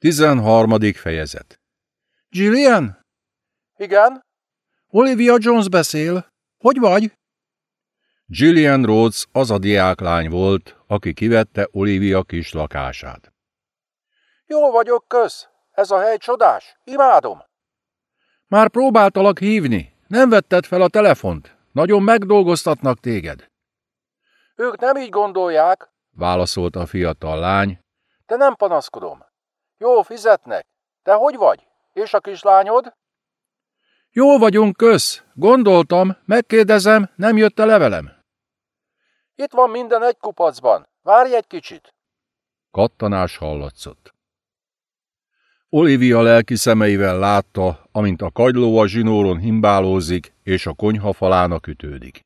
Tizenharmadik fejezet Gillian? Igen? Olivia Jones beszél. Hogy vagy? Gillian Rhodes az a diáklány volt, aki kivette Olivia kis lakását. Jól vagyok, kösz. Ez a hely csodás. Imádom. Már próbáltalak hívni. Nem vetted fel a telefont. Nagyon megdolgoztatnak téged. Ők nem így gondolják, válaszolt a fiatal lány. De nem panaszkodom. Jó fizetnek. Te hogy vagy? És a kislányod? Jól vagyunk, kösz. Gondoltam, megkérdezem, nem jött a levelem. Itt van minden egy kupacban. Várj egy kicsit. Kattanás hallatszott. Olivia lelki szemeivel látta, amint a kagyló a zsinóron himbálózik, és a konyha falának ütődik.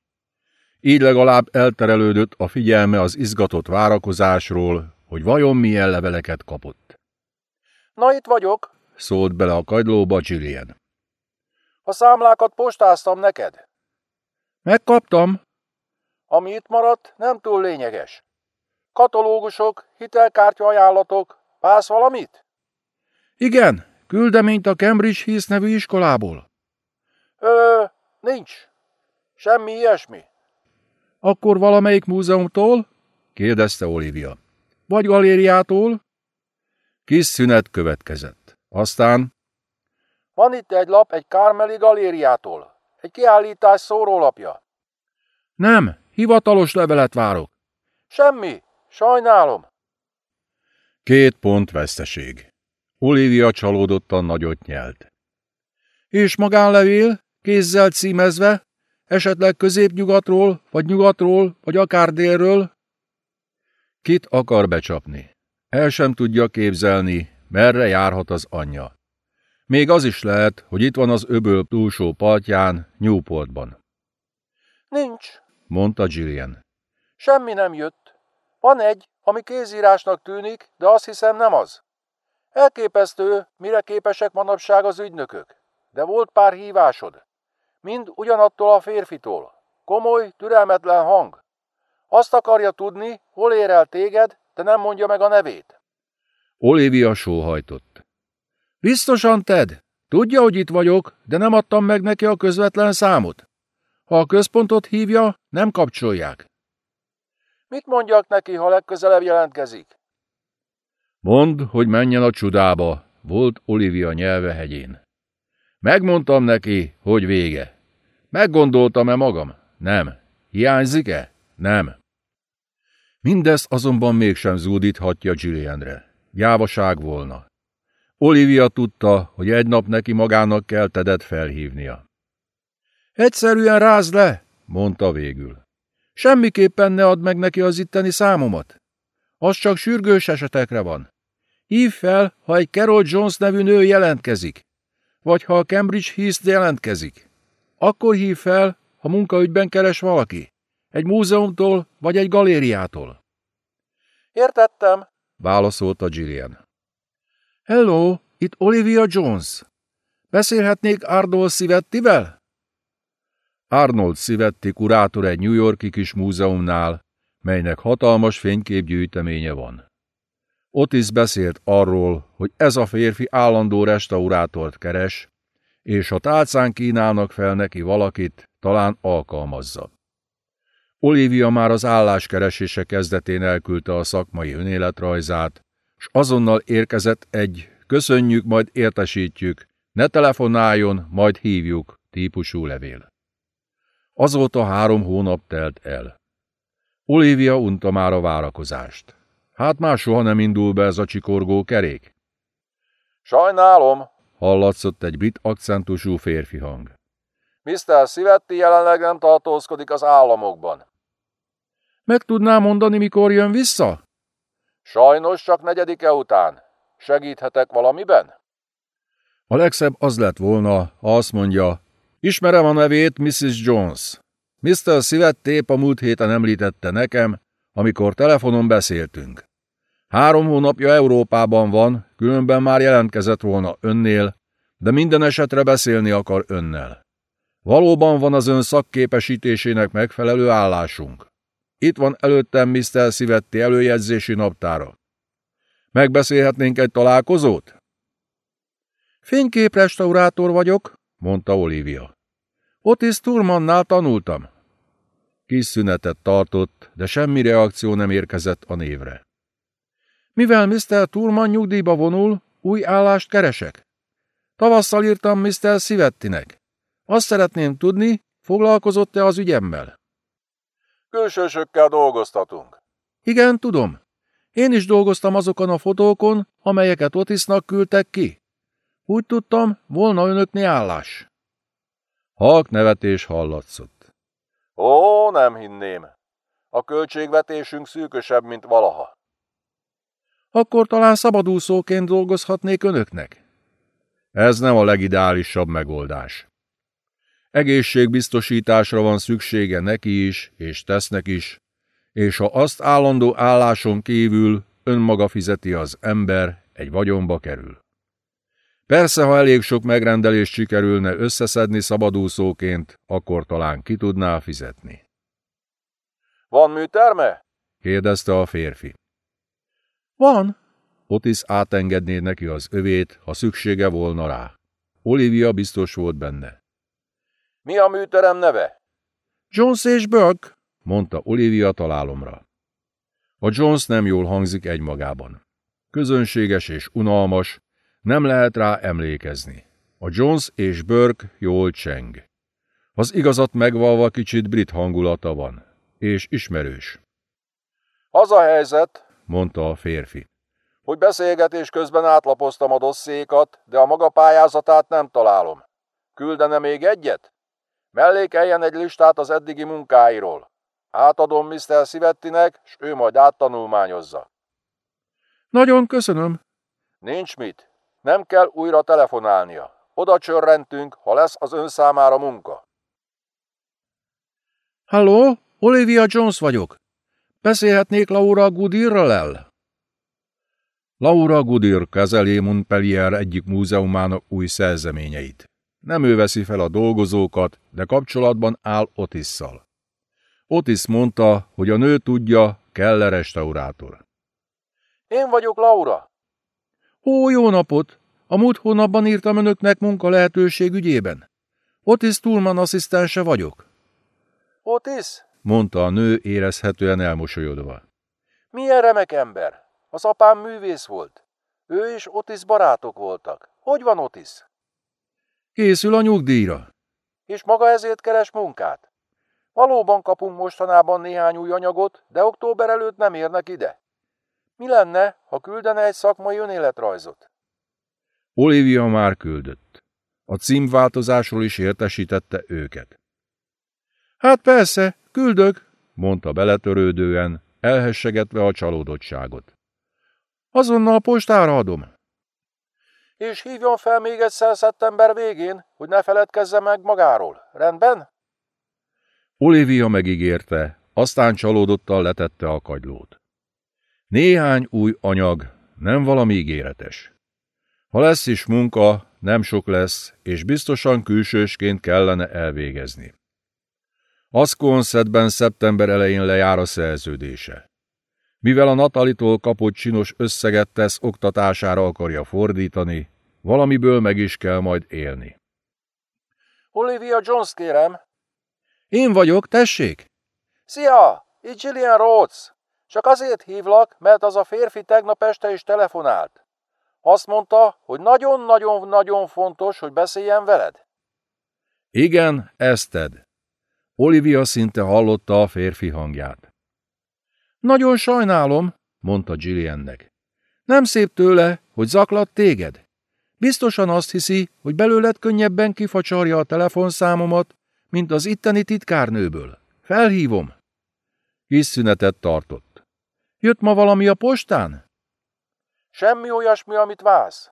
Így legalább elterelődött a figyelme az izgatott várakozásról, hogy vajon milyen leveleket kapott. Na itt vagyok, szólt bele a kagylóba Gillian. A számlákat postáztam neked. Megkaptam. Ami itt maradt, nem túl lényeges. Katalógusok, hitelkártya ajánlatok, pász valamit? Igen, küldeményt a Cambridge Heath nevű iskolából. Ö, nincs. Semmi ilyesmi. Akkor valamelyik múzeumtól? kérdezte Olivia. Vagy galériától? Kis szünet következett. Aztán... Van itt egy lap egy Kármeli galériától. Egy kiállítás szórólapja. Nem, hivatalos levelet várok. Semmi, sajnálom. Két pont veszteség. Olivia csalódottan nagyot nyelt. És magánlevél, kézzel címezve, esetleg középnyugatról, vagy nyugatról, vagy akár délről? Kit akar becsapni? El sem tudja képzelni, merre járhat az anyja. Még az is lehet, hogy itt van az öböl túlsó partján, Newportban. Nincs, mondta Gillian. Semmi nem jött. Van egy, ami kézírásnak tűnik, de azt hiszem nem az. Elképesztő, mire képesek manapság az ügynökök. De volt pár hívásod. Mind ugyanattól a férfitól. Komoly, türelmetlen hang. Azt akarja tudni, hol ér el téged, de nem mondja meg a nevét. Olivia sóhajtott. Biztosan Ted. Tudja, hogy itt vagyok, de nem adtam meg neki a közvetlen számot. Ha a központot hívja, nem kapcsolják. Mit mondjak neki, ha legközelebb jelentkezik? Mondd, hogy menjen a csudába, volt Olivia nyelve hegyén. Megmondtam neki, hogy vége. Meggondoltam-e magam? Nem. Hiányzik-e? Nem. Mindezt azonban mégsem zúdíthatja Gillianre. Gyávaság volna. Olivia tudta, hogy egy nap neki magának kell Tedet felhívnia. Egyszerűen rázd le, mondta végül. Semmiképpen ne add meg neki az itteni számomat. Az csak sürgős esetekre van. Hív fel, ha egy Carol Jones nevű nő jelentkezik, vagy ha a Cambridge Heath jelentkezik. Akkor hív fel, ha munkaügyben keres valaki, egy múzeumtól vagy egy galériától. Értettem, válaszolta Gillian. Hello, itt Olivia Jones. Beszélhetnék Ardol Szivettivel? Arnold Szivetti kurátor egy New Yorki kis múzeumnál, melynek hatalmas fényképgyűjteménye van. Otis beszélt arról, hogy ez a férfi állandó restaurátort keres, és ha tálcán kínálnak fel neki valakit, talán alkalmazza. Olivia már az álláskeresése kezdetén elküldte a szakmai önéletrajzát, s azonnal érkezett egy köszönjük, majd értesítjük, ne telefonáljon, majd hívjuk típusú levél. Azóta három hónap telt el. Olivia unta már a várakozást. Hát már soha nem indul be ez a csikorgó kerék. Sajnálom, hallatszott egy brit akcentusú férfi hang. Mr. Szivetti jelenleg nem tartózkodik az államokban. Meg tudná mondani, mikor jön vissza? Sajnos csak negyedike után. Segíthetek valamiben? A legszebb az lett volna, ha azt mondja, ismerem a nevét Mrs. Jones. Mr. Szivetti épp a múlt héten említette nekem, amikor telefonon beszéltünk. Három hónapja Európában van, különben már jelentkezett volna önnél, de minden esetre beszélni akar önnel. Valóban van az ön szakképesítésének megfelelő állásunk. Itt van előttem Mr. Szivetti előjegyzési naptára. Megbeszélhetnénk egy találkozót? Fényképrestaurátor vagyok, mondta Olivia. Otis Turmannál tanultam. Kis szünetet tartott, de semmi reakció nem érkezett a névre. Mivel Mr. Turman nyugdíjba vonul, új állást keresek. Tavasszal írtam Mr. Szivettinek. Azt szeretném tudni, foglalkozott-e az ügyemmel? Külsősökkel dolgoztatunk. Igen, tudom. Én is dolgoztam azokon a fotókon, amelyeket Otisnak küldtek ki. Úgy tudtam, volna önöknél állás. Halk nevetés hallatszott. Ó, nem hinném. A költségvetésünk szűkösebb, mint valaha. Akkor talán szabadúszóként dolgozhatnék önöknek? Ez nem a legideálisabb megoldás. Egészségbiztosításra van szüksége neki is, és tesznek is, és ha azt állandó álláson kívül önmaga fizeti az ember, egy vagyonba kerül. Persze, ha elég sok megrendelést sikerülne összeszedni szabadúszóként, akkor talán ki tudná fizetni. Van műterme? kérdezte a férfi. Van. Otis átengedné neki az övét, ha szüksége volna rá. Olivia biztos volt benne. Mi a műterem neve? Jones és Burke, mondta Olivia találomra. A Jones nem jól hangzik egymagában. Közönséges és unalmas, nem lehet rá emlékezni. A Jones és Burke jól cseng. Az igazat megvalva kicsit brit hangulata van, és ismerős. Az a helyzet, mondta a férfi, hogy beszélgetés közben átlapoztam a dosszékat, de a maga pályázatát nem találom. Küldene még egyet? Mellékeljen egy listát az eddigi munkáiról. Átadom Mr. Szivettinek, s ő majd áttanulmányozza. Nagyon köszönöm. Nincs mit. Nem kell újra telefonálnia. Oda csörrentünk, ha lesz az ön számára munka. Halló, Olivia Jones vagyok. Beszélhetnék Laura Goodyearral el? Laura Goodyear kezeli Montpellier egyik múzeumának új szerzeményeit. Nem ő veszi fel a dolgozókat, de kapcsolatban áll Otisszal. Otis mondta, hogy a nő tudja, kell -e restaurátor. Én vagyok Laura. Ó, jó napot! A múlt hónapban írtam önöknek munka lehetőség ügyében. Otis Tulman asszisztense vagyok. Otis? mondta a nő érezhetően elmosolyodva. Milyen remek ember! Az apám művész volt. Ő és Otis barátok voltak. Hogy van Otis? Készül a nyugdíjra. És maga ezért keres munkát? Valóban kapunk mostanában néhány új anyagot, de október előtt nem érnek ide. Mi lenne, ha küldene egy szakmai önéletrajzot? Olivia már küldött. A címváltozásról is értesítette őket. Hát persze, küldök, mondta beletörődően, elhessegetve a csalódottságot. Azonnal postára adom. És hívjon fel még egyszer szeptember végén, hogy ne feledkezze meg magáról. Rendben? Olivia megígérte, aztán csalódottan letette a kagylót. Néhány új anyag, nem valami ígéretes. Ha lesz is munka, nem sok lesz, és biztosan külsősként kellene elvégezni. Asconsetben szeptember elején lejár a szerződése. Mivel a Natalitól kapott csinos összeget tesz oktatására akarja fordítani, valamiből meg is kell majd élni. Olivia Jones kérem. Én vagyok, tessék? Szia, itt Gillian Rhodes. Csak azért hívlak, mert az a férfi tegnap este is telefonált. Azt mondta, hogy nagyon-nagyon-nagyon fontos, hogy beszéljen veled. Igen, Eszted. Olivia szinte hallotta a férfi hangját. Nagyon sajnálom, mondta Gilliannek. Nem szép tőle, hogy zaklat téged. Biztosan azt hiszi, hogy belőled könnyebben kifacsarja a telefonszámomat, mint az itteni titkárnőből. Felhívom. Kis szünetet tartott. Jött ma valami a postán? Semmi olyasmi, amit vász.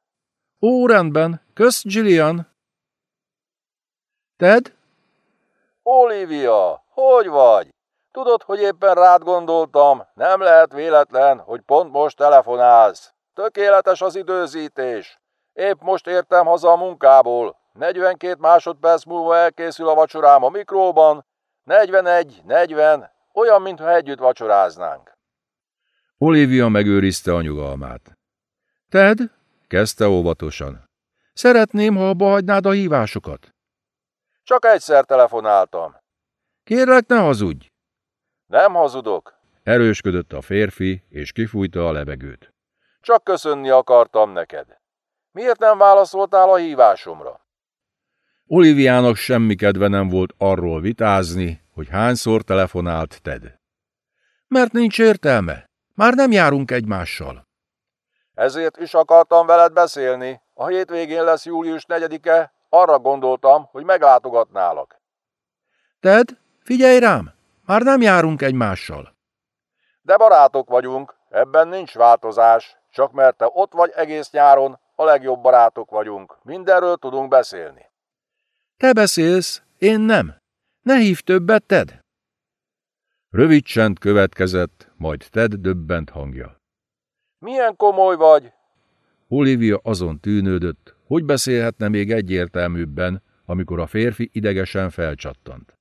Ó, rendben. Kösz, Gillian. Ted? Olivia, hogy vagy? Tudod, hogy éppen rád gondoltam, nem lehet véletlen, hogy pont most telefonálsz. Tökéletes az időzítés. Épp most értem haza a munkából. 42 másodperc múlva elkészül a vacsorám a mikróban. 41, 40, olyan, mintha együtt vacsoráznánk. Olivia megőrizte a nyugalmát. Ted, kezdte óvatosan. Szeretném, ha abba hagynád a hívásokat. Csak egyszer telefonáltam. Kérlek, ne hazudj! Nem hazudok. Erősködött a férfi, és kifújta a levegőt. Csak köszönni akartam neked. Miért nem válaszoltál a hívásomra? Oliviának semmi kedve nem volt arról vitázni, hogy hányszor telefonált Ted. Mert nincs értelme. Már nem járunk egymással. Ezért is akartam veled beszélni. A hétvégén lesz július 4-e, arra gondoltam, hogy meglátogatnálak. Ted, figyelj rám, már nem járunk egymással. De barátok vagyunk, ebben nincs változás, csak mert te ott vagy egész nyáron, a legjobb barátok vagyunk, mindenről tudunk beszélni. Te beszélsz, én nem. Ne hív többet, Ted. Rövid csend következett, majd Ted döbbent hangja. Milyen komoly vagy? Olivia azon tűnődött, hogy beszélhetne még egyértelműbben, amikor a férfi idegesen felcsattant.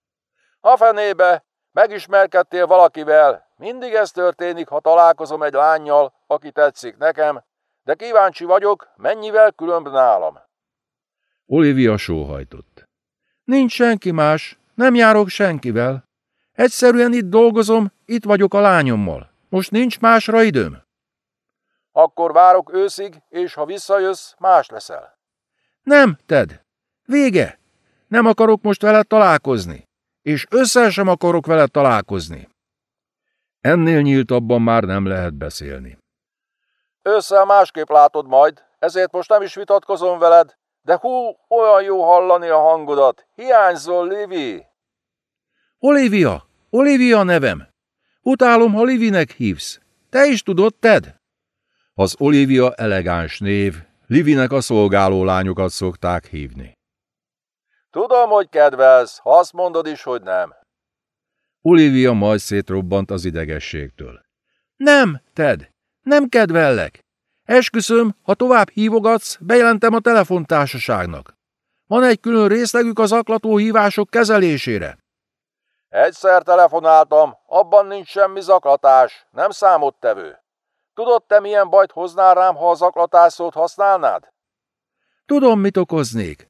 A fenébe! Megismerkedtél valakivel? Mindig ez történik, ha találkozom egy lányjal, aki tetszik nekem, de kíváncsi vagyok, mennyivel különb nálam. Olivia sóhajtott. Nincs senki más, nem járok senkivel. Egyszerűen itt dolgozom, itt vagyok a lányommal. Most nincs másra időm. Akkor várok őszig, és ha visszajössz, más leszel. Nem, Ted. Vége. Nem akarok most veled találkozni. És össze sem akarok veled találkozni. Ennél nyíltabban már nem lehet beszélni. Ősszel másképp látod majd, ezért most nem is vitatkozom veled, de hú, olyan jó hallani a hangodat. Hiányzol, Livi! Olivia! Olivia nevem! Utálom, ha Livinek hívsz. Te is tudod, Ted? Az Olivia elegáns név, Livinek a szolgáló lányokat szokták hívni. Tudom, hogy kedvelsz, ha azt mondod is, hogy nem. Olivia majd szétrobbant az idegességtől. Nem, Ted, nem kedvellek. Esküszöm, ha tovább hívogatsz, bejelentem a telefontársaságnak. Van egy külön részlegük az aklató hívások kezelésére. Egyszer telefonáltam, abban nincs semmi zaklatás, nem számottevő. Tudod te milyen bajt hoznál rám, ha a zaklatászót használnád? Tudom, mit okoznék.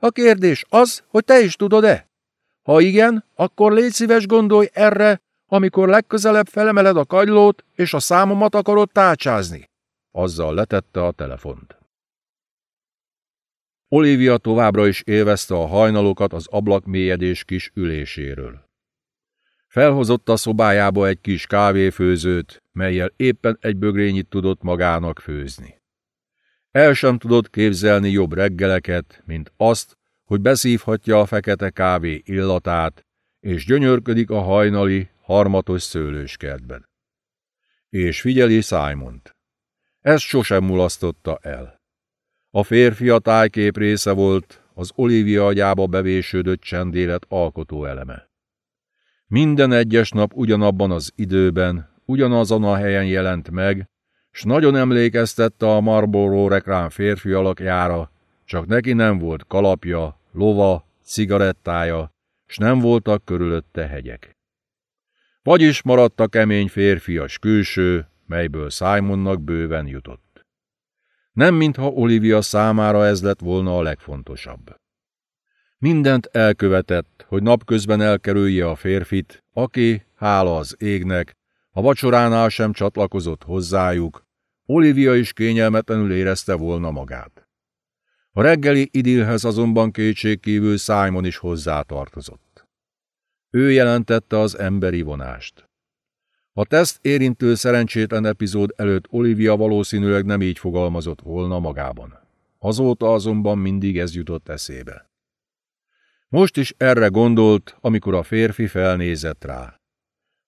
A kérdés az, hogy te is tudod-e? Ha igen, akkor légy szíves gondolj erre, amikor legközelebb felemeled a kagylót, és a számomat akarod tárcsázni. Azzal letette a telefont. Olivia továbbra is élvezte a hajnalokat az ablak mélyedés kis üléséről. Felhozott a szobájába egy kis kávéfőzőt, melyel éppen egy bögrényit tudott magának főzni. El sem tudott képzelni jobb reggeleket, mint azt, hogy beszívhatja a fekete kávé illatát, és gyönyörködik a hajnali, harmatos szőlőskertben. És figyeli Simont. Ezt sosem mulasztotta el. A férfi a tájkép része volt, az Olivia agyába bevésődött csendélet alkotó eleme. Minden egyes nap ugyanabban az időben, ugyanazon a helyen jelent meg, s nagyon emlékeztette a Marlboro reklám férfi alakjára, csak neki nem volt kalapja, lova, cigarettája, s nem voltak körülötte hegyek. Vagyis maradt a kemény férfias külső, melyből Simonnak bőven jutott. Nem mintha Olivia számára ez lett volna a legfontosabb. Mindent elkövetett, hogy napközben elkerülje a férfit, aki, hála az égnek, a vacsoránál sem csatlakozott hozzájuk, Olivia is kényelmetlenül érezte volna magát. A reggeli idilhez azonban kétségkívül Simon is hozzátartozott. Ő jelentette az emberi vonást. A teszt érintő szerencsétlen epizód előtt Olivia valószínűleg nem így fogalmazott volna magában. Azóta azonban mindig ez jutott eszébe. Most is erre gondolt, amikor a férfi felnézett rá.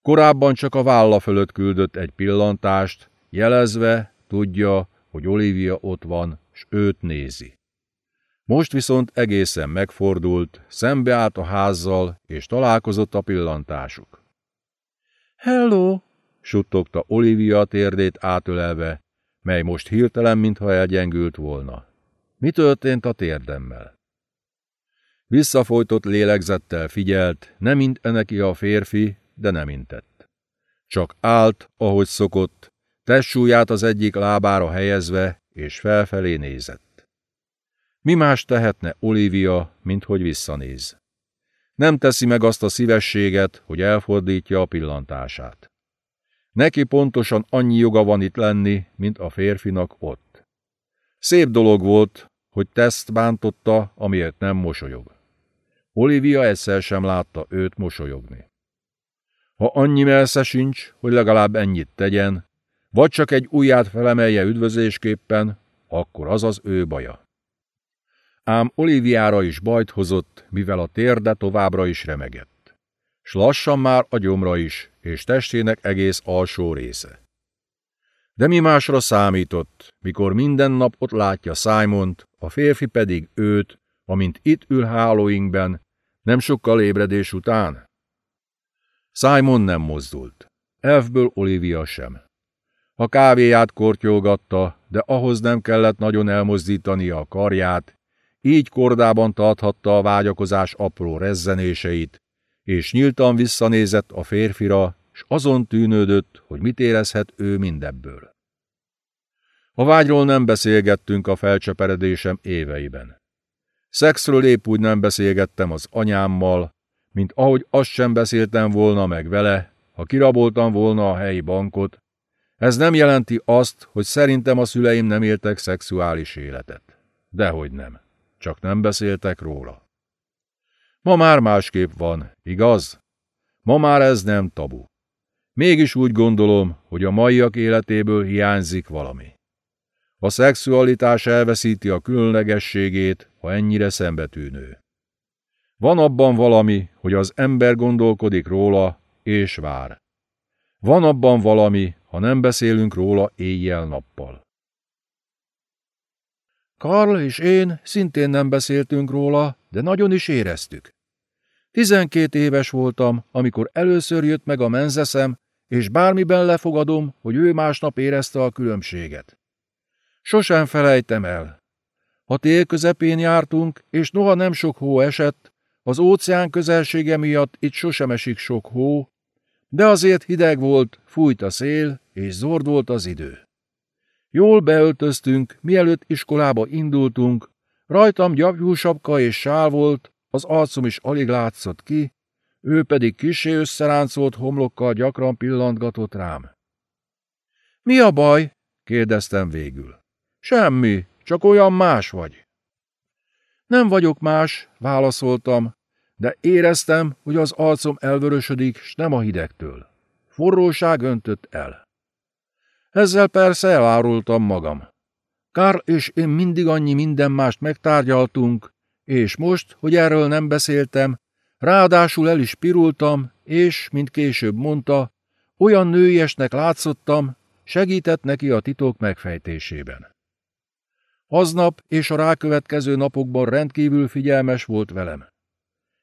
Korábban csak a válla fölött küldött egy pillantást, jelezve, tudja, hogy Olivia ott van, s őt nézi. Most viszont egészen megfordult, szembeállt a házzal, és találkozott a pillantásuk. Hello! suttogta Olivia térdét átölelve, mely most hirtelen, mintha elgyengült volna. Mi történt a térdemmel? Visszafolytott lélegzettel figyelt, nem mint neki a férfi, de nem intett. Csak állt, ahogy szokott, testsúlyát az egyik lábára helyezve, és felfelé nézett. Mi más tehetne Olivia, mint hogy visszanéz? Nem teszi meg azt a szívességet, hogy elfordítja a pillantását. Neki pontosan annyi joga van itt lenni, mint a férfinak ott. Szép dolog volt, hogy teszt bántotta, amiért nem mosolyog. Olivia egyszer sem látta őt mosolyogni. Ha annyi melsze sincs, hogy legalább ennyit tegyen, vagy csak egy ujját felemelje üdvözésképpen, akkor az az ő baja. Ám Oliviára is bajt hozott, mivel a térde továbbra is remegett. S lassan már a gyomra is, és testének egész alsó része. De mi másra számított, mikor minden nap ott látja Simont, a férfi pedig őt, amint itt ül hálóinkben, nem sokkal ébredés után? Simon nem mozdult. Elfből Olivia sem. A kávéját kortyolgatta, de ahhoz nem kellett nagyon elmozdítani a karját, így kordában tarthatta a vágyakozás apró rezzenéseit, és nyíltan visszanézett a férfira, s azon tűnődött, hogy mit érezhet ő mindebből. A vágyról nem beszélgettünk a felcseperedésem éveiben. Szexről épp úgy nem beszélgettem az anyámmal, mint ahogy azt sem beszéltem volna meg vele, ha kiraboltam volna a helyi bankot. Ez nem jelenti azt, hogy szerintem a szüleim nem éltek szexuális életet. Dehogy nem. Csak nem beszéltek róla. Ma már másképp van, igaz? Ma már ez nem tabu. Mégis úgy gondolom, hogy a maiak életéből hiányzik valami. A szexualitás elveszíti a különlegességét, ha ennyire szembetűnő. Van abban valami, hogy az ember gondolkodik róla, és vár. Van abban valami, ha nem beszélünk róla éjjel-nappal. Karl és én szintén nem beszéltünk róla, de nagyon is éreztük. Tizenkét éves voltam, amikor először jött meg a menzeszem, és bármiben lefogadom, hogy ő másnap érezte a különbséget. Sosem felejtem el. A tél közepén jártunk, és noha nem sok hó esett, az óceán közelsége miatt itt sosem esik sok hó, de azért hideg volt, fújt a szél, és zord volt az idő. Jól beöltöztünk, mielőtt iskolába indultunk, rajtam gyapjúsapka és sál volt, az arcom is alig látszott ki, ő pedig kisé összeráncolt homlokkal gyakran pillantgatott rám. Mi a baj? kérdeztem végül. Semmi, csak olyan más vagy. Nem vagyok más, válaszoltam, de éreztem, hogy az arcom elvörösödik, s nem a hidegtől. Forróság öntött el. Ezzel persze elárultam magam. Kár és én mindig annyi minden mást megtárgyaltunk, és most, hogy erről nem beszéltem, ráadásul el is pirultam, és, mint később mondta, olyan nőiesnek látszottam, segített neki a titok megfejtésében. Aznap és a rákövetkező napokban rendkívül figyelmes volt velem.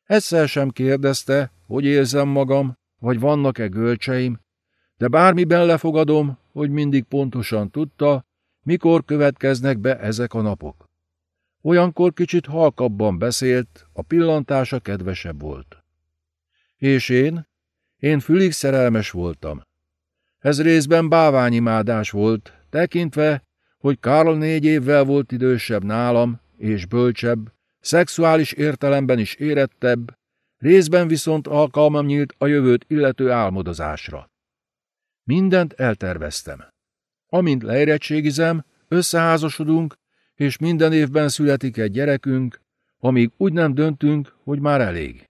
Egyszer sem kérdezte, hogy érzem magam, vagy vannak-e gölcseim, de bármiben lefogadom, hogy mindig pontosan tudta, mikor következnek be ezek a napok. Olyankor kicsit halkabban beszélt, a pillantása kedvesebb volt. És én? Én fülig szerelmes voltam. Ez részben báványimádás volt, tekintve, hogy Karl négy évvel volt idősebb nálam, és bölcsebb, szexuális értelemben is érettebb, részben viszont alkalmam nyílt a jövőt illető álmodozásra. Mindent elterveztem. Amint leérettségizem, összeházasodunk, és minden évben születik egy gyerekünk, amíg úgy nem döntünk, hogy már elég.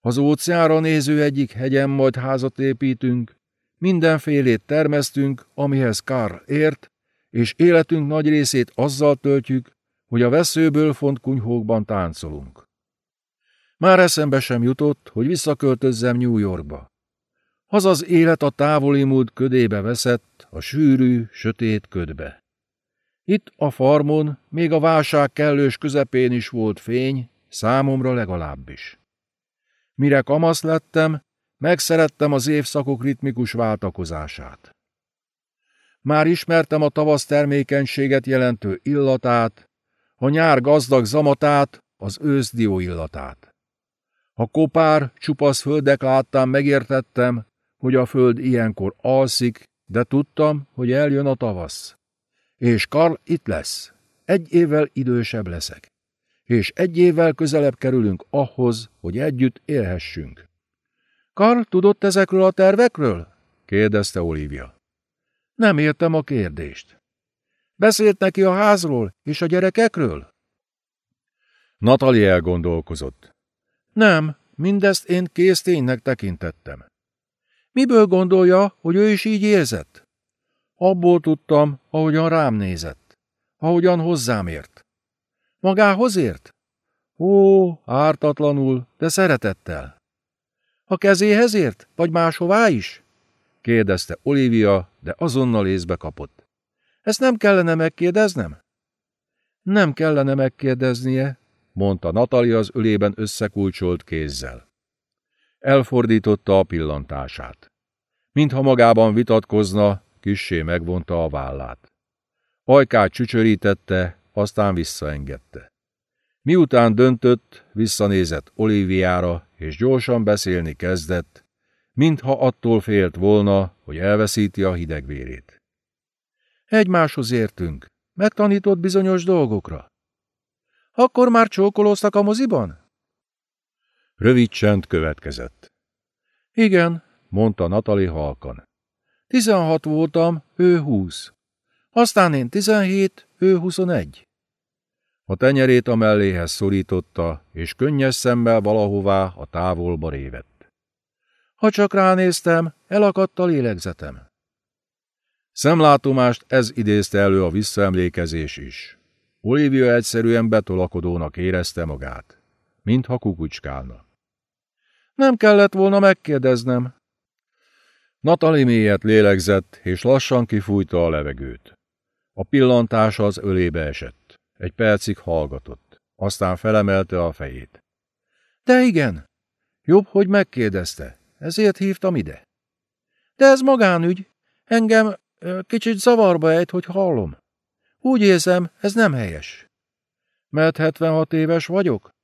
Az óceánra néző egyik hegyen majd házat építünk, mindenfélét termesztünk, amihez Karl ért, és életünk nagy részét azzal töltjük, hogy a veszőből font kunyhókban táncolunk. Már eszembe sem jutott, hogy visszaköltözzem New Yorkba. Az az élet a távoli múlt ködébe veszett, a sűrű, sötét ködbe. Itt a farmon még a válság kellős közepén is volt fény, számomra legalábbis. Mire kamasz lettem, megszerettem az évszakok ritmikus váltakozását. Már ismertem a tavasz termékenységet jelentő illatát, a nyár gazdag zamatát, az ősz dió illatát. A kopár, csupasz földek láttán megértettem, hogy a föld ilyenkor alszik, de tudtam, hogy eljön a tavasz. És Karl itt lesz. Egy évvel idősebb leszek. És egy évvel közelebb kerülünk ahhoz, hogy együtt élhessünk. Karl tudott ezekről a tervekről? kérdezte Olivia. Nem értem a kérdést. Beszélt neki a házról és a gyerekekről? Natali elgondolkozott. Nem, mindezt én kész ténynek tekintettem. Miből gondolja, hogy ő is így érzett? Abból tudtam, ahogyan rám nézett, ahogyan hozzám ért. Magához ért? Ó, ártatlanul, de szeretettel. A kezéhez ért, vagy máshová is? kérdezte Olivia, de azonnal észbe kapott. Ezt nem kellene megkérdeznem? Nem kellene megkérdeznie, mondta Natalia az ölében összekulcsolt kézzel. Elfordította a pillantását. Mintha magában vitatkozna, kissé megvonta a vállát. Ajkát csücsörítette, aztán visszaengedte. Miután döntött, visszanézett Oliviára, és gyorsan beszélni kezdett, mintha attól félt volna, hogy elveszíti a hidegvérét. Egymáshoz értünk. Megtanított bizonyos dolgokra. Akkor már csókolóztak a moziban? Rövid csend következett. Igen, mondta Natali halkan. Tizenhat voltam, ő húsz. Aztán én tizenhét, ő huszonegy. A tenyerét a melléhez szorította, és könnyes szemmel valahová a távolba révett. Ha csak ránéztem, elakadt a lélegzetem. Szemlátomást ez idézte elő a visszaemlékezés is. Olivia egyszerűen betolakodónak érezte magát, mintha kukucskálna. Nem kellett volna megkérdeznem. Natali mélyet lélegzett, és lassan kifújta a levegőt. A pillantása az ölébe esett. Egy percig hallgatott, aztán felemelte a fejét. De igen, jobb, hogy megkérdezte, ezért hívtam ide. De ez magánügy, engem kicsit zavarba ejt, hogy hallom. Úgy érzem, ez nem helyes. Mert 76 éves vagyok?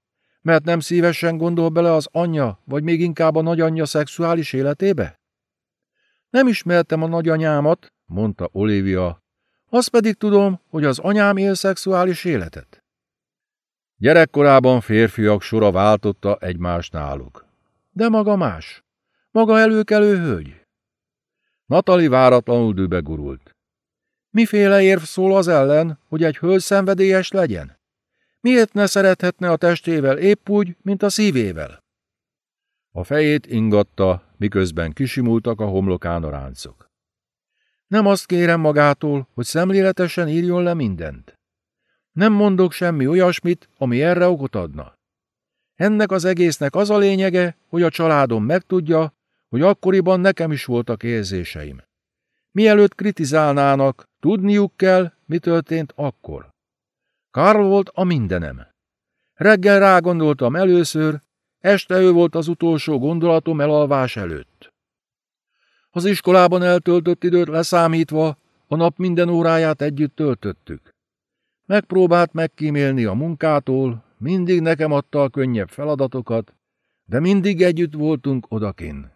Mert nem szívesen gondol bele az anyja, vagy még inkább a nagyanyja szexuális életébe? Nem ismertem a nagyanyámat, mondta Olivia, azt pedig tudom, hogy az anyám él szexuális életet. Gyerekkorában férfiak sora váltotta egymást náluk. De maga más. Maga előkelő hölgy. Natali váratlanul dübe gurult. Miféle érv szól az ellen, hogy egy hölgy szenvedélyes legyen? Miért ne szerethetne a testével épp úgy, mint a szívével? A fejét ingatta, miközben kisimultak a homlokán a ráncok. Nem azt kérem magától, hogy szemléletesen írjon le mindent. Nem mondok semmi olyasmit, ami erre okot adna. Ennek az egésznek az a lényege, hogy a családom megtudja, hogy akkoriban nekem is voltak érzéseim. Mielőtt kritizálnának, tudniuk kell, mi történt akkor. Karl volt a mindenem. Reggel rágondoltam először, este ő volt az utolsó gondolatom elalvás előtt. Az iskolában eltöltött időt leszámítva, a nap minden óráját együtt töltöttük. Megpróbált megkímélni a munkától, mindig nekem adta a könnyebb feladatokat, de mindig együtt voltunk odakin.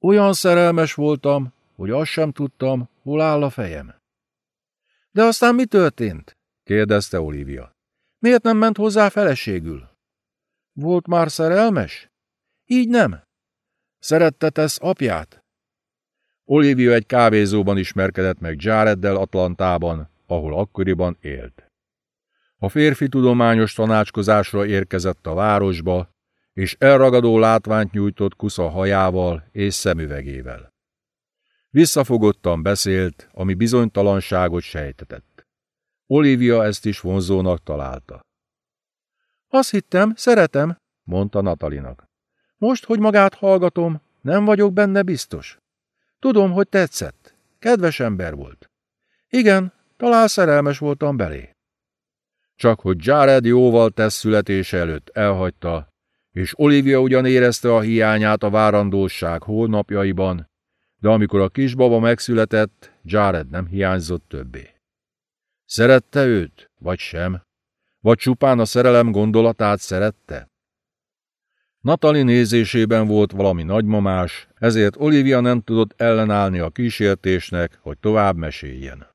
Olyan szerelmes voltam, hogy azt sem tudtam, hol áll a fejem. De aztán mi történt? Kérdezte Olivia. Miért nem ment hozzá feleségül? Volt már szerelmes? Így nem. Szerette tesz apját? Olivia egy kávézóban ismerkedett meg Jareddel Atlantában, ahol akkoriban élt. A férfi tudományos tanácskozásra érkezett a városba, és elragadó látványt nyújtott kusza hajával és szemüvegével. Visszafogottan beszélt, ami bizonytalanságot sejtetett. Olivia ezt is vonzónak találta. Azt hittem, szeretem, mondta Natalinak. Most, hogy magát hallgatom, nem vagyok benne biztos. Tudom, hogy tetszett. Kedves ember volt. Igen, talán szerelmes voltam belé. Csak hogy Jared jóval tesz születése előtt elhagyta, és Olivia ugyan érezte a hiányát a várandóság holnapjaiban, de amikor a kisbaba megszületett, Jared nem hiányzott többé. Szerette őt, vagy sem? Vagy csupán a szerelem gondolatát szerette? Natali nézésében volt valami nagymamás, ezért Olivia nem tudott ellenállni a kísértésnek, hogy tovább meséljen.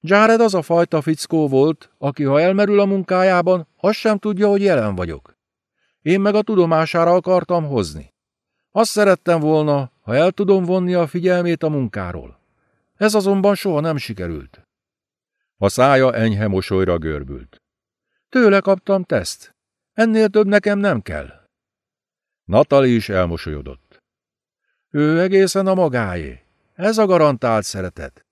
Jared az a fajta fickó volt, aki ha elmerül a munkájában, azt sem tudja, hogy jelen vagyok. Én meg a tudomására akartam hozni. Azt szerettem volna, ha el tudom vonni a figyelmét a munkáról. Ez azonban soha nem sikerült. A szája enyhe mosolyra görbült. Tőle kaptam teszt. Ennél több nekem nem kell. Natali is elmosolyodott. Ő egészen a magáé. Ez a garantált szeretet.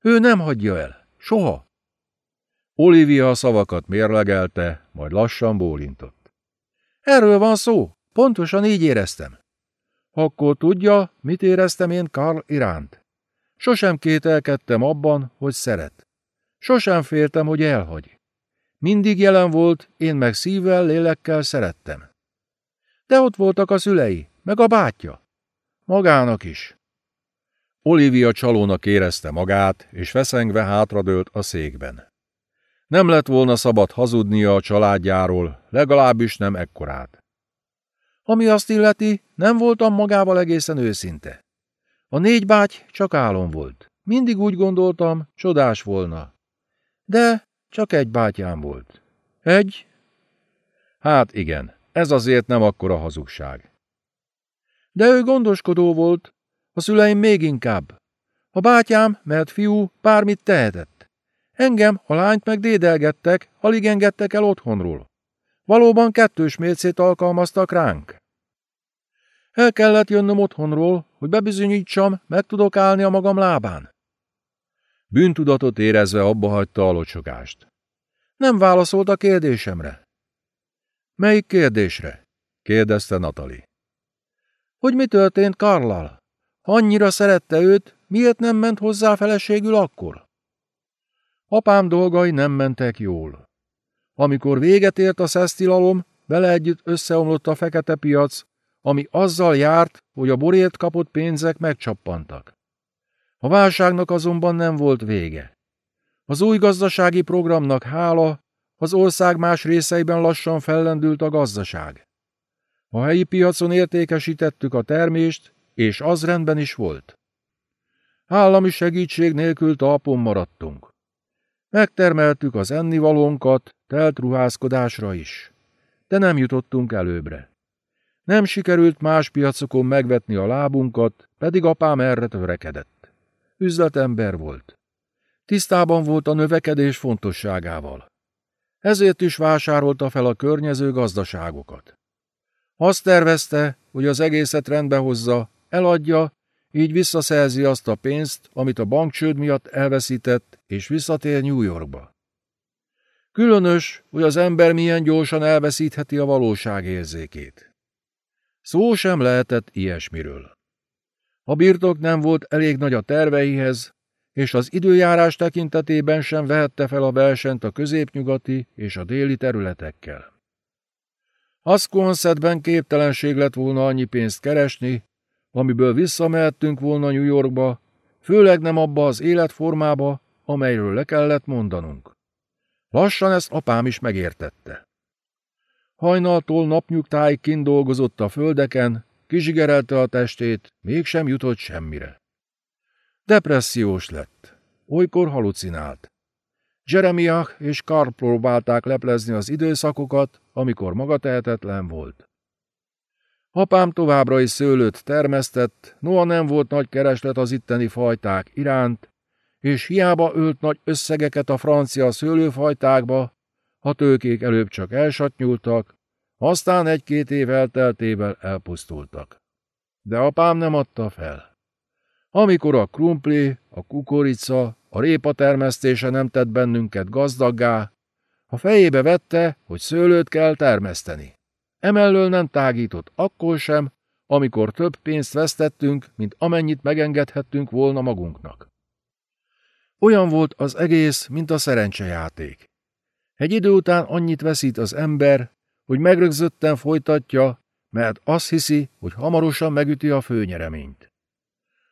Ő nem hagyja el. Soha. Olivia a szavakat mérlegelte, majd lassan bólintott. Erről van szó. Pontosan így éreztem. Akkor tudja, mit éreztem én Karl iránt. Sosem kételkedtem abban, hogy szeret. Sosem féltem, hogy elhagy. Mindig jelen volt, én meg szívvel, lélekkel szerettem. De ott voltak a szülei, meg a bátyja. Magának is. Olivia csalónak érezte magát, és feszengve hátradőlt a székben. Nem lett volna szabad hazudnia a családjáról, legalábbis nem ekkorát. Ami azt illeti, nem voltam magával egészen őszinte. A négy báty csak álom volt. Mindig úgy gondoltam, csodás volna. De csak egy bátyám volt. Egy? Hát igen, ez azért nem akkora hazugság. De ő gondoskodó volt, a szüleim még inkább. A bátyám, mert fiú, bármit tehetett. Engem, a lányt meg dédelgettek, alig engedtek el otthonról. Valóban kettős mércét alkalmaztak ránk. El kellett jönnöm otthonról, hogy bebizonyítsam, meg tudok állni a magam lábán. Bűntudatot érezve abba hagyta a locsogást. Nem válaszolt a kérdésemre. Melyik kérdésre? kérdezte Natali. Hogy mi történt Karlal? Annyira szerette őt, miért nem ment hozzá feleségül akkor? Apám dolgai nem mentek jól. Amikor véget ért a szesztilalom, vele együtt összeomlott a fekete piac, ami azzal járt, hogy a borért kapott pénzek megcsappantak. A válságnak azonban nem volt vége. Az új gazdasági programnak hála, az ország más részeiben lassan fellendült a gazdaság. A helyi piacon értékesítettük a termést, és az rendben is volt. Állami segítség nélkül talpon maradtunk. Megtermeltük az ennivalónkat, telt ruházkodásra is, de nem jutottunk előbbre. Nem sikerült más piacokon megvetni a lábunkat, pedig apám erre törekedett. Üzletember volt. Tisztában volt a növekedés fontosságával. Ezért is vásárolta fel a környező gazdaságokat. Azt tervezte, hogy az egészet rendbe hozza, eladja, így visszaszerzi azt a pénzt, amit a bankcsőd miatt elveszített, és visszatér New Yorkba. Különös, hogy az ember milyen gyorsan elveszítheti a valóság érzékét. Szó sem lehetett ilyesmiről. A birtok nem volt elég nagy a terveihez, és az időjárás tekintetében sem vehette fel a versenyt a középnyugati és a déli területekkel. Asquansetben képtelenség lett volna annyi pénzt keresni, amiből visszamehettünk volna New Yorkba, főleg nem abba az életformába, amelyről le kellett mondanunk. Lassan ezt apám is megértette. Hajnaltól napnyugtáig kint dolgozott a földeken, kizsigerelte a testét, mégsem jutott semmire. Depressziós lett. Olykor halucinált. Jeremiah és Carl próbálták leplezni az időszakokat, amikor maga tehetetlen volt. Apám továbbra is szőlőt termesztett, noha nem volt nagy kereslet az itteni fajták iránt, és hiába ölt nagy összegeket a francia szőlőfajtákba, a tőkék előbb csak elsatnyultak, aztán egy-két év elteltével elpusztultak. De apám nem adta fel. Amikor a krumpli, a kukorica, a répa termesztése nem tett bennünket gazdaggá, a fejébe vette, hogy szőlőt kell termeszteni. Emellől nem tágított akkor sem, amikor több pénzt vesztettünk, mint amennyit megengedhettünk volna magunknak. Olyan volt az egész, mint a szerencsejáték. Egy idő után annyit veszít az ember, hogy megrögzötten folytatja, mert azt hiszi, hogy hamarosan megüti a főnyereményt.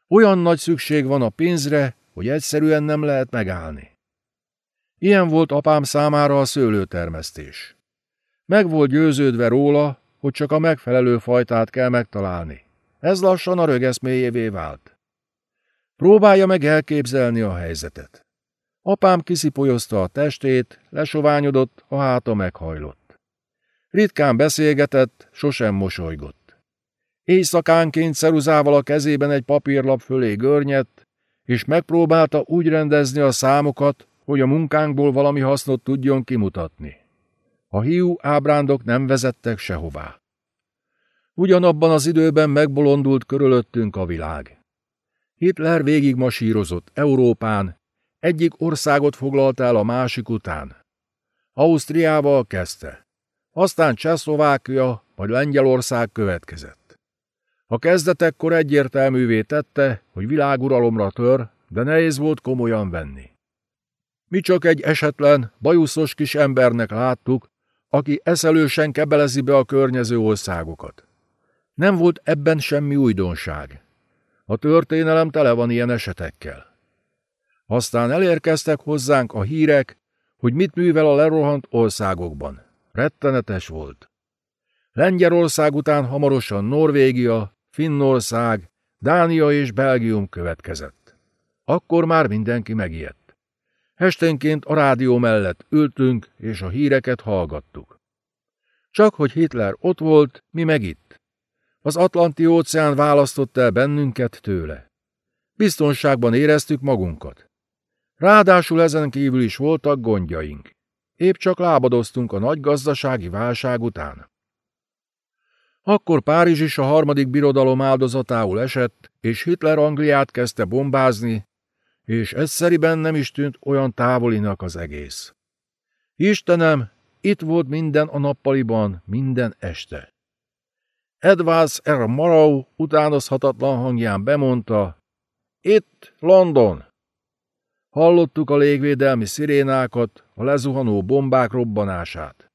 Olyan nagy szükség van a pénzre, hogy egyszerűen nem lehet megállni. Ilyen volt apám számára a szőlőtermesztés. Meg volt győződve róla, hogy csak a megfelelő fajtát kell megtalálni. Ez lassan a rögeszméjévé vált. Próbálja meg elképzelni a helyzetet. Apám kiszipolyozta a testét, lesoványodott, a háta meghajlott. Ritkán beszélgetett, sosem mosolygott. Éjszakánként ceruzával a kezében egy papírlap fölé görnyett, és megpróbálta úgy rendezni a számokat, hogy a munkánkból valami hasznot tudjon kimutatni. A hiú ábrándok nem vezettek sehová. Ugyanabban az időben megbolondult körülöttünk a világ. Hitler végig masírozott Európán, egyik országot foglalt el a másik után. Ausztriával kezdte. Aztán Csehszlovákia vagy Lengyelország következett. A kezdetekkor egyértelművé tette, hogy világuralomra tör, de nehéz volt komolyan venni. Mi csak egy esetlen, bajuszos kis embernek láttuk, aki eszelősen kebelezi be a környező országokat. Nem volt ebben semmi újdonság. A történelem tele van ilyen esetekkel. Aztán elérkeztek hozzánk a hírek, hogy mit művel a lerohant országokban. Rettenetes volt. Lengyelország után hamarosan Norvégia, Finnország, Dánia és Belgium következett. Akkor már mindenki megijedt. Esténként a rádió mellett ültünk, és a híreket hallgattuk. Csak hogy Hitler ott volt, mi meg itt. Az Atlanti óceán választott el bennünket tőle. Biztonságban éreztük magunkat. Ráadásul ezen kívül is voltak gondjaink. Épp csak lábadoztunk a nagy gazdasági válság után. Akkor Párizs is a harmadik birodalom áldozatául esett, és Hitler Angliát kezdte bombázni, és egyszeriben nem is tűnt olyan távolinak az egész. Istenem, itt volt minden a nappaliban, minden este. Edwards R. Morrow utánozhatatlan hangján bemondta, itt London. Hallottuk a légvédelmi szirénákat, a lezuhanó bombák robbanását.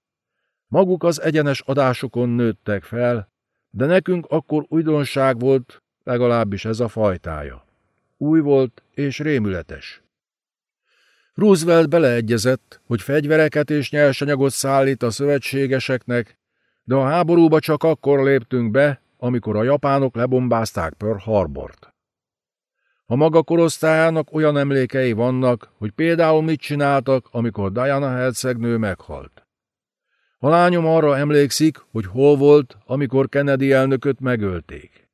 Maguk az egyenes adásokon nőttek fel, de nekünk akkor újdonság volt, legalábbis ez a fajtája. Új volt és rémületes. Roosevelt beleegyezett, hogy fegyvereket és nyersanyagot szállít a szövetségeseknek, de a háborúba csak akkor léptünk be, amikor a japánok lebombázták Pearl Harbort. A maga korosztályának olyan emlékei vannak, hogy például mit csináltak, amikor Diana hercegnő meghalt. A lányom arra emlékszik, hogy hol volt, amikor Kennedy elnököt megölték.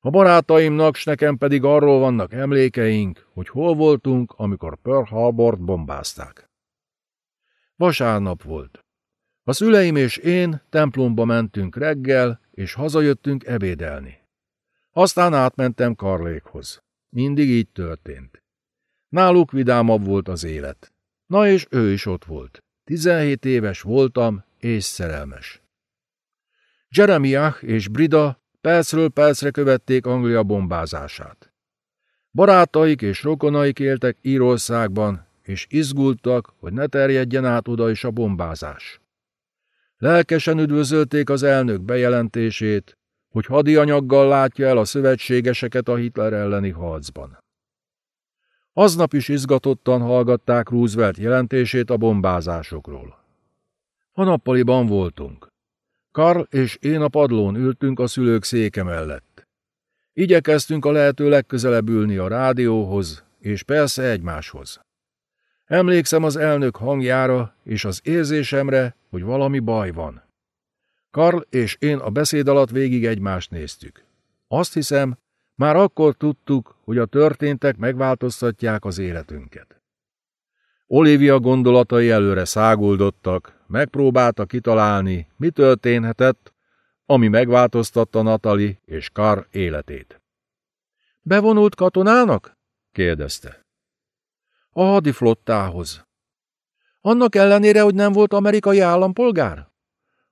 A barátaimnak, s nekem pedig arról vannak emlékeink, hogy hol voltunk, amikor Pearl Harbort bombázták. Vasárnap volt. A szüleim és én templomba mentünk reggel, és hazajöttünk ebédelni. Aztán átmentem Karlékhoz. Mindig így történt. Náluk vidámabb volt az élet. Na és ő is ott volt. Tizenhét éves voltam, és szerelmes. Jeremiah és Brida percről percre követték Anglia bombázását. Barátaik és rokonaik éltek Írországban, és izgultak, hogy ne terjedjen át oda is a bombázás. Lelkesen üdvözölték az elnök bejelentését, hogy hadianyaggal látja el a szövetségeseket a Hitler elleni harcban. Aznap is izgatottan hallgatták Roosevelt jelentését a bombázásokról. A nappaliban voltunk. Karl és én a padlón ültünk a szülők széke mellett. Igyekeztünk a lehető legközelebb ülni a rádióhoz, és persze egymáshoz. Emlékszem az elnök hangjára és az érzésemre, hogy valami baj van. Karl és én a beszéd alatt végig egymást néztük. Azt hiszem, már akkor tudtuk, hogy a történtek megváltoztatják az életünket. Olivia gondolatai előre száguldottak, megpróbálta kitalálni, mi történhetett, ami megváltoztatta Natali és Kar életét. Bevonult katonának? kérdezte. A hadiflottához. Annak ellenére, hogy nem volt amerikai állampolgár?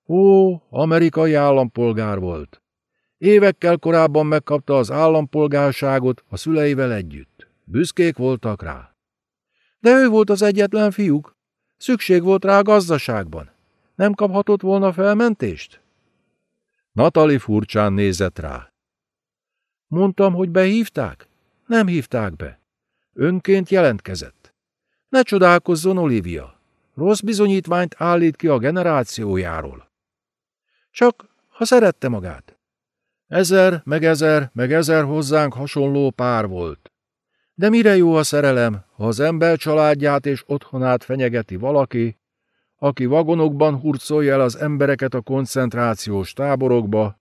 Ó, amerikai állampolgár volt. Évekkel korábban megkapta az állampolgárságot a szüleivel együtt. Büszkék voltak rá. De ő volt az egyetlen fiúk. Szükség volt rá a gazdaságban. Nem kaphatott volna felmentést? Natali furcsán nézett rá. Mondtam, hogy behívták? Nem hívták be. Önként jelentkezett. Ne csodálkozzon, Olivia. Rossz bizonyítványt állít ki a generációjáról. Csak, ha szerette magát. Ezer, meg ezer, meg ezer hozzánk hasonló pár volt. De mire jó a szerelem, ha az ember családját és otthonát fenyegeti valaki, aki vagonokban hurcolja el az embereket a koncentrációs táborokba,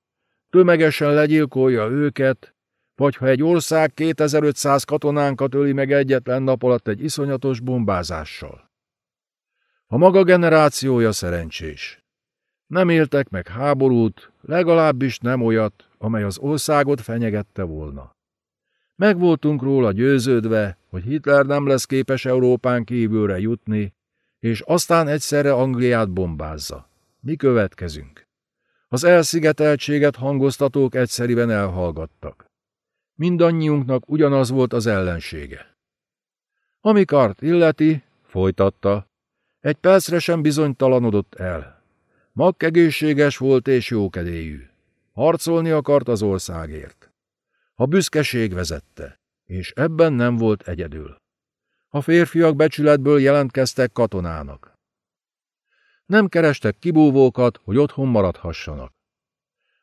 tömegesen legyilkolja őket, vagy ha egy ország 2500 katonánkat öli meg egyetlen nap alatt egy iszonyatos bombázással. A maga generációja szerencsés. Nem éltek meg háborút, legalábbis nem olyat, amely az országot fenyegette volna. Meg voltunk róla győződve, hogy Hitler nem lesz képes Európán kívülre jutni, és aztán egyszerre Angliát bombázza. Mi következünk? Az elszigeteltséget hangoztatók egyszeriben elhallgattak. Mindannyiunknak ugyanaz volt az ellensége. Ami Kart illeti, folytatta, egy percre sem bizonytalanodott el. Mag egészséges volt és jókedélyű. Harcolni akart az országért. A büszkeség vezette, és ebben nem volt egyedül. A férfiak becsületből jelentkeztek katonának. Nem kerestek kibúvókat, hogy otthon maradhassanak.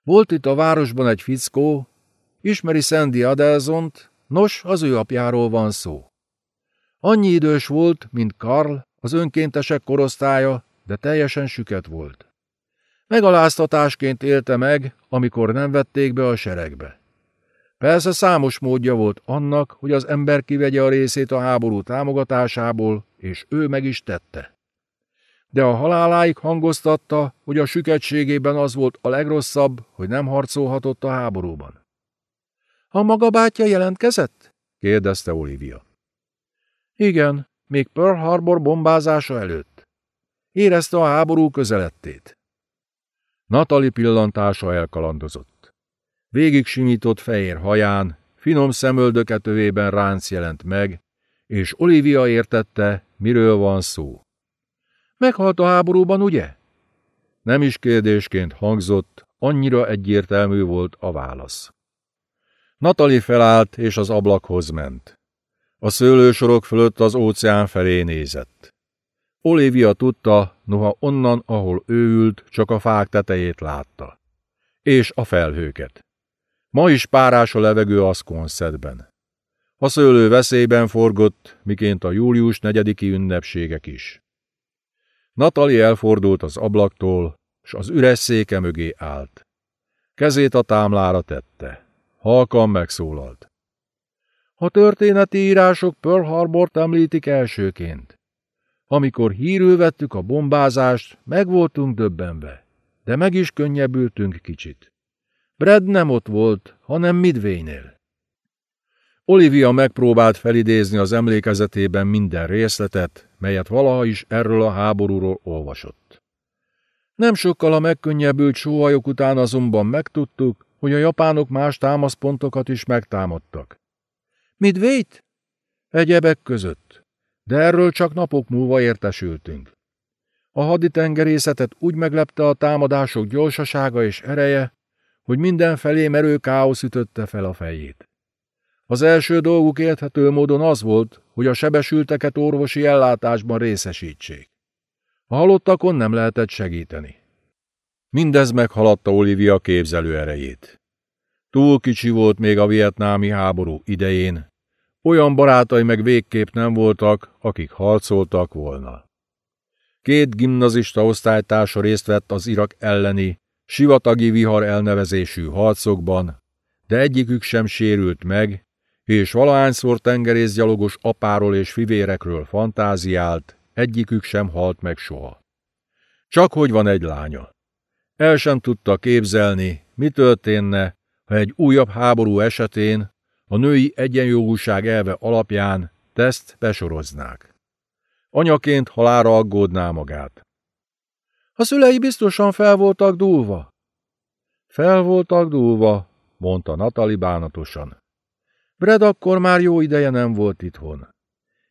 Volt itt a városban egy fickó, ismeri Sandy Adelsont, nos, az ő apjáról van szó. Annyi idős volt, mint Karl, az önkéntesek korosztálya, de teljesen süket volt. Megaláztatásként élte meg, amikor nem vették be a seregbe. Persze számos módja volt annak, hogy az ember kivegye a részét a háború támogatásából, és ő meg is tette. De a haláláig hangoztatta, hogy a süketségében az volt a legrosszabb, hogy nem harcolhatott a háborúban. A maga bátyja jelentkezett? kérdezte Olivia. Igen, még Pearl Harbor bombázása előtt. Érezte a háború közelettét. Natali pillantása elkalandozott. Végig simított fehér haján, finom szemöldöket övében ránc jelent meg, és Olivia értette, miről van szó. Meghalt a háborúban, ugye? Nem is kérdésként hangzott, annyira egyértelmű volt a válasz. Natali felállt, és az ablakhoz ment. A szőlősorok fölött az óceán felé nézett. Olivia tudta, noha onnan, ahol ő ült, csak a fák tetejét látta. És a felhőket. Ma is párás a levegő Aszkonszedben. A szőlő veszélyben forgott, miként a július negyediki ünnepségek is. Natali elfordult az ablaktól, s az üres széke mögé állt. Kezét a támlára tette. Halkan megszólalt. A történeti írások Pearl Harbort említik elsőként. Amikor hírül vettük a bombázást, meg voltunk döbbenve, de meg is könnyebbültünk kicsit. Brad nem ott volt, hanem Midway-nél. Olivia megpróbált felidézni az emlékezetében minden részletet, melyet valaha is erről a háborúról olvasott. Nem sokkal a megkönnyebbült sóhajok után azonban megtudtuk, hogy a japánok más támaszpontokat is megtámadtak. Midway-t? Egyebek között de erről csak napok múlva értesültünk. A haditengerészetet úgy meglepte a támadások gyorsasága és ereje, hogy mindenfelé merő káosz ütötte fel a fejét. Az első dolguk érthető módon az volt, hogy a sebesülteket orvosi ellátásban részesítsék. A halottakon nem lehetett segíteni. Mindez meghaladta Olivia képzelő erejét. Túl kicsi volt még a vietnámi háború idején, olyan barátai meg végképp nem voltak, akik harcoltak volna. Két gimnazista osztálytársa részt vett az Irak elleni, sivatagi vihar elnevezésű harcokban, de egyikük sem sérült meg, és valahányszor tengerészgyalogos apáról és fivérekről fantáziált, egyikük sem halt meg soha. Csak hogy van egy lánya. El sem tudta képzelni, mi történne, ha egy újabb háború esetén a női egyenjogúság elve alapján teszt besoroznák. Anyaként halára aggódná magát. A szülei biztosan fel voltak dúlva. Fel voltak dúlva, mondta Natali bánatosan. Brad akkor már jó ideje nem volt itthon.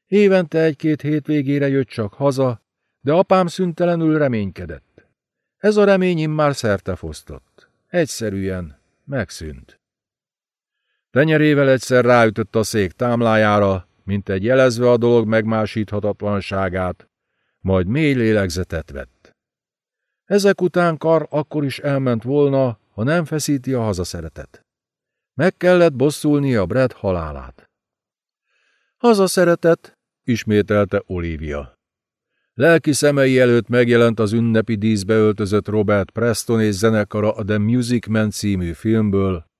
Évente egy-két hétvégére jött csak haza, de apám szüntelenül reménykedett. Ez a remény már szerte fosztott. Egyszerűen megszűnt. Tenyerével egyszer ráütött a szék támlájára, mint egy jelezve a dolog megmásíthatatlanságát, majd mély lélegzetet vett. Ezek után Kar akkor is elment volna, ha nem feszíti a hazaszeretet. Meg kellett bosszulnia Brad halálát. Haza szeretet, ismételte Olivia. Lelki szemei előtt megjelent az ünnepi díszbe öltözött Robert Preston és zenekara a The Music Man című filmből,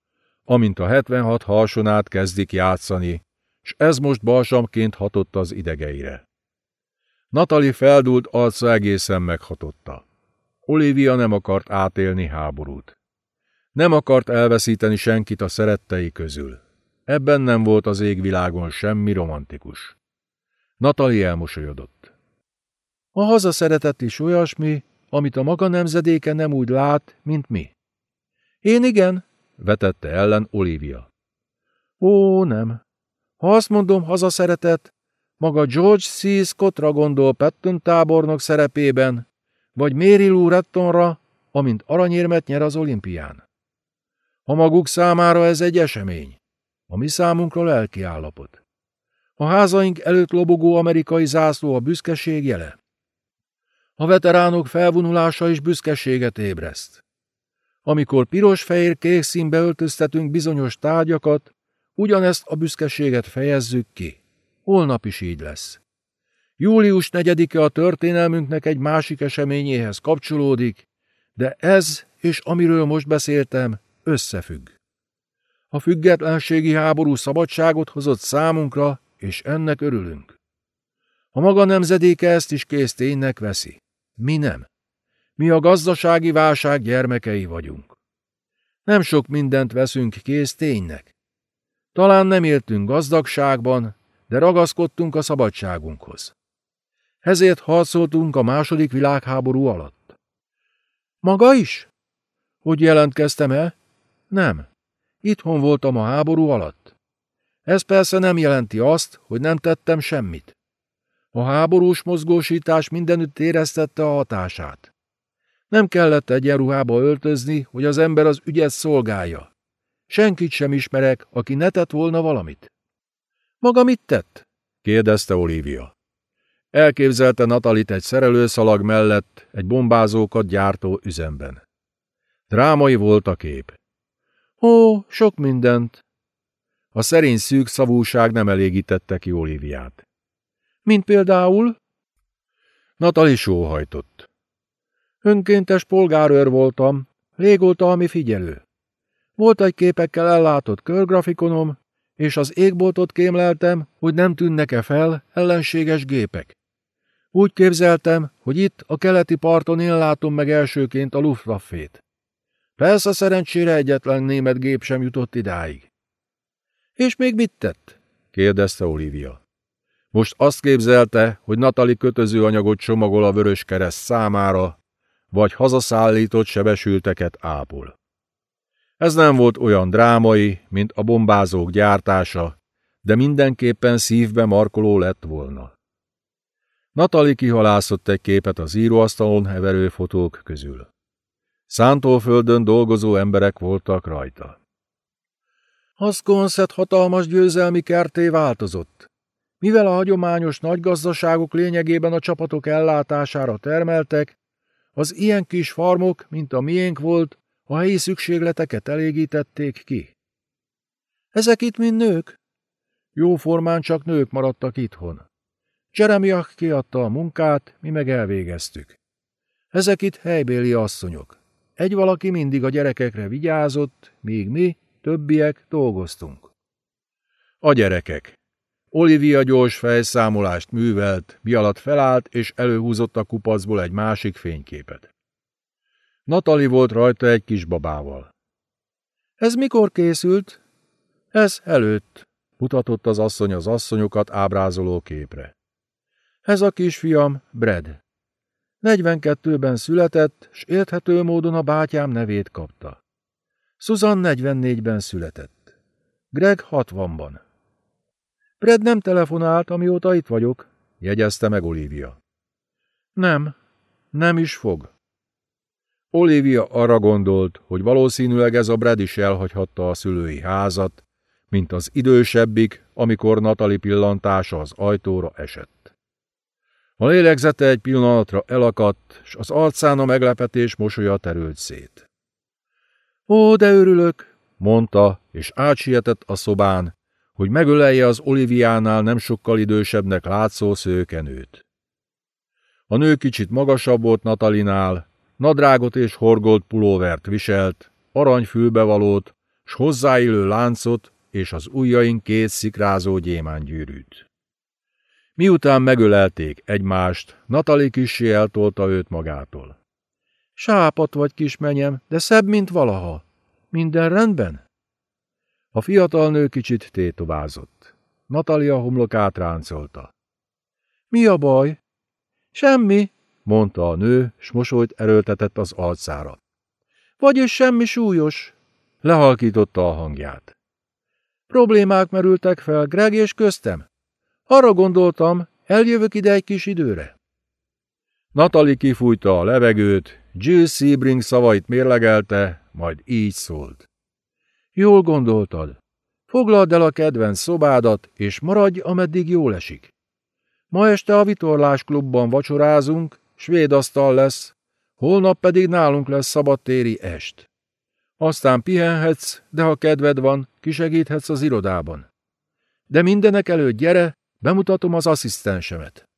amint a 76 harsonát kezdik játszani, s ez most balsamként hatott az idegeire. Natali feldult arca egészen meghatotta. Olivia nem akart átélni háborút. Nem akart elveszíteni senkit a szerettei közül. Ebben nem volt az égvilágon semmi romantikus. Natali elmosolyodott. A hazaszeretet is olyasmi, amit a maga nemzedéke nem úgy lát, mint mi. Én igen, vetette ellen Olivia. Ó, nem. Ha azt mondom hazaszeretet, maga George C. Scottra gondol Patton tábornok szerepében, vagy Mary Lou Rettonra, amint aranyérmet nyer az olimpián. Ha maguk számára ez egy esemény, a mi számunkra lelki állapot. A házaink előtt lobogó amerikai zászló a büszkeség jele. A veteránok felvonulása is büszkeséget ébreszt. Amikor piros-fehér-kék színbe öltöztetünk bizonyos tárgyakat, ugyanezt a büszkeséget fejezzük ki. Holnap is így lesz. Július 4-e a történelmünknek egy másik eseményéhez kapcsolódik, de ez és amiről most beszéltem, összefügg. A függetlenségi háború szabadságot hozott számunkra, és ennek örülünk. A maga nemzedéke ezt is kész ténynek veszi. Mi nem. Mi a gazdasági válság gyermekei vagyunk. Nem sok mindent veszünk kész ténynek. Talán nem éltünk gazdagságban, de ragaszkodtunk a szabadságunkhoz. Ezért harcoltunk a második világháború alatt. Maga is? Hogy jelentkeztem el? Nem. Itthon voltam a háború alatt. Ez persze nem jelenti azt, hogy nem tettem semmit. A háborús mozgósítás mindenütt éreztette a hatását. Nem kellett egyenruhába öltözni, hogy az ember az ügyet szolgálja. Senkit sem ismerek, aki ne tett volna valamit. Maga mit tett? kérdezte Olivia. Elképzelte Natalit egy szerelőszalag mellett egy bombázókat gyártó üzemben. Drámai volt a kép. Ó, sok mindent. A szerény szűk szavúság nem elégítette ki Oliviát. Mint például? Natali sóhajtott. Önkéntes polgárőr voltam, régóta ami figyelő. Volt egy képekkel ellátott körgrafikonom, és az égboltot kémleltem, hogy nem tűnnek-e fel ellenséges gépek. Úgy képzeltem, hogy itt, a keleti parton én látom meg elsőként a Luftwaffe-t. Persze szerencsére egyetlen német gép sem jutott idáig. És még mit tett? kérdezte Olivia. Most azt képzelte, hogy Natali kötözőanyagot csomagol a vörös kereszt számára, vagy hazaszállított sebesülteket ápol. Ez nem volt olyan drámai, mint a bombázók gyártása, de mindenképpen szívbe markoló lett volna. Natali kihalászott egy képet az íróasztalon heverő fotók közül. Szántóföldön dolgozó emberek voltak rajta. Haszkonszet hatalmas győzelmi kerté változott. Mivel a hagyományos nagygazdaságok lényegében a csapatok ellátására termeltek, az ilyen kis farmok, mint a miénk volt, a helyi szükségleteket elégítették ki. Ezek itt mind nők? Jóformán csak nők maradtak itthon. Jeremiah kiadta a munkát, mi meg elvégeztük. Ezek itt helybéli asszonyok. Egy valaki mindig a gyerekekre vigyázott, míg mi, többiek dolgoztunk. A gyerekek. Olivia gyors fejszámolást művelt, mi alatt felállt és előhúzott a kupacból egy másik fényképet. Natali volt rajta egy kisbabával. Ez mikor készült? Ez előtt, mutatott az asszony az asszonyokat ábrázoló képre. Ez a kisfiam, Brad. 42-ben született, s érthető módon a bátyám nevét kapta. Susan 44-ben született. Greg 60-ban. Brad nem telefonált, amióta itt vagyok, jegyezte meg Olivia. Nem, nem is fog. Olivia arra gondolt, hogy valószínűleg ez a Brad is elhagyhatta a szülői házat, mint az idősebbik, amikor Natali pillantása az ajtóra esett. A lélegzete egy pillanatra elakadt, s az arcán a meglepetés mosolya terült szét. Ó, de örülök, mondta, és átsietett a szobán, hogy megölelje az Oliviánál nem sokkal idősebbnek látszó szőkenőt. A nő kicsit magasabb volt Natalinál, nadrágot és horgolt pulóvert viselt, aranyfülbevalót, s hozzáillő láncot és az ujjain két szikrázó gyémángyűrűt. Miután megölelték egymást, Natali kissé eltolta őt magától. Sápat vagy, kismenyem, de szebb, mint valaha. Minden rendben? A fiatal nő kicsit tétovázott. Natalia homlokát ráncolta. Mi a baj? Semmi, mondta a nő, s mosolyt erőltetett az arcára. Vagyis semmi súlyos, lehalkította a hangját. Problémák merültek fel Greg és köztem. Arra gondoltam, eljövök ide egy kis időre. Natali kifújta a levegőt, Jill Sebring szavait mérlegelte, majd így szólt. Jól gondoltad. Foglald el a kedvenc szobádat, és maradj, ameddig jól esik. Ma este a Vitorlás klubban vacsorázunk, svéd asztal lesz, holnap pedig nálunk lesz szabadtéri est. Aztán pihenhetsz, de ha kedved van, kisegíthetsz az irodában. De mindenek előtt gyere, bemutatom az asszisztensemet.